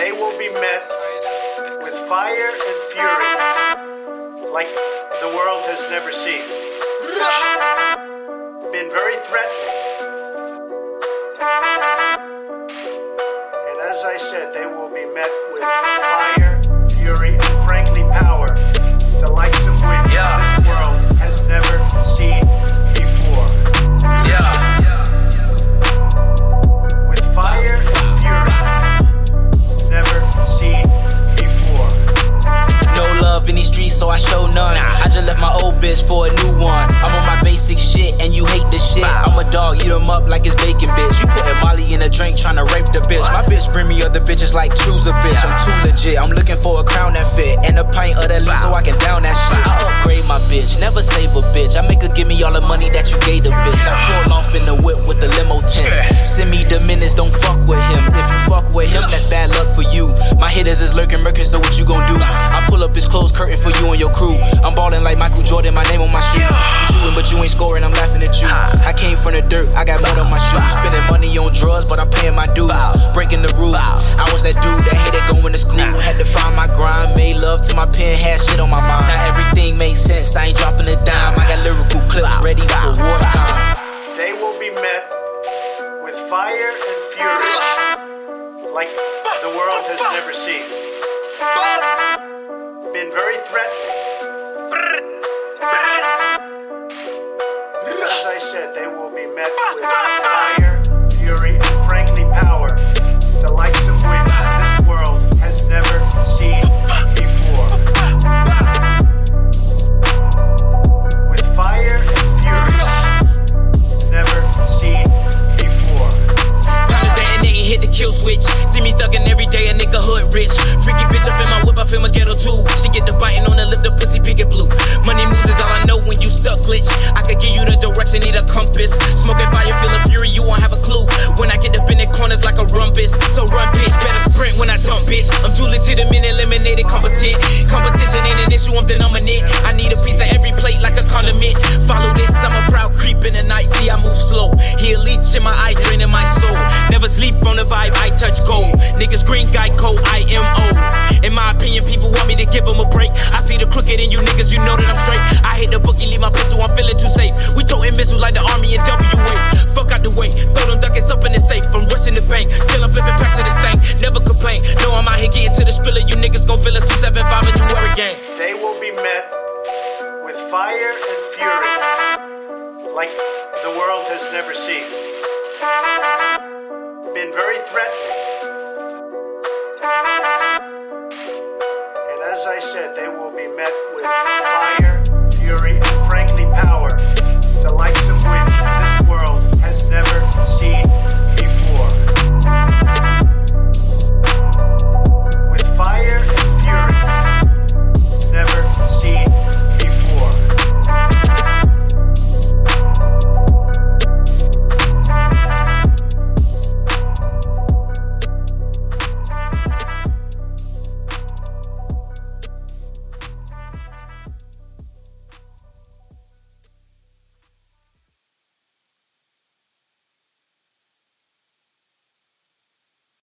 they will be met with fire and fury like the world has never seen. Been very threatening. And as I said, they will be met with fire, none. I just left my old bitch for a new one. I'm on my basic shit, and you hate this shit. I'm a dog, eat 'em up like it's bacon, bitch. You putting Molly in a drink, tryna rape the bitch. My bitch bring me other bitches like choose a bitch. I'm too legit. I'm looking for a crown that fit, and a pint of that lean so I can down that shit. I upgrade my bitch, never save a bitch. I make her give me all the money that you gave the bitch. I pull off in the whip with the limo tents. Send me the minutes, don't fuck with him. If you fuck with him, that's bad luck for you. My hitters is lurking, murking, so what you gon' do? I up his closed curtain for you and your crew. I'm ballin' like Michael Jordan, my name on my shoe. You shooting, but you ain't scoring, I'm laughing at you. I came from the dirt, I got more on my shoes. Spending money on drugs, but I'm paying my dues. Breaking the rules. I was that dude that hated going to school. Had to find my grind, made love to my pen, had shit on my mind. Now everything makes sense, I ain't dropping a dime. I got lyrical clips ready for wartime. They will be met with fire and fury like the world has never seen. As I said, they will be met with fire, fury, and frankly power, the likes of which this world has never seen before. With fire and fury, never seen before. Time to detonate and hit the kill switch. See me thuggin' every day, a nigga hood rich. Freaky bitch up in my whip, I feel my ghetto too. She get the biting on the lip, the pussy pink and blue. Money moves is all I know when you stuck glitch. I could give you the direction, need a compass. Smoking fire, feeling fury, you won't have a clue. When I get up in the corners like a rumpus. So run, bitch, better sprint when I dump, bitch. I'm too legitimate, eliminated, competent. Competition ain't an issue, I'm denominate. I need a piece of every plate like a condiment. Follow this, I'm a proud creep in the night. See, I move slow. He a leech in my eye, draining my soul. Never sleep on the vibe, I touch gold. Niggas green guy code, I am old. In my opinion, people want me to give them a break. I see the crooked in you niggas, you know that I'm straight. I hate the bookie, leave my pistol, I'm feeling too safe. We toting missiles like the army in WA. Fuck out the way, throw them duckets up in the safe. I'm rushing the bank, still I'm flipping packs to this thing. Never complain, know I'm out here getting to the skrilla. You niggas gon' feel us 275 and do every game. They will be met with fire and fury like the world has never seen. Been very threatening. And as I said, they will be met with fire the lights and wind.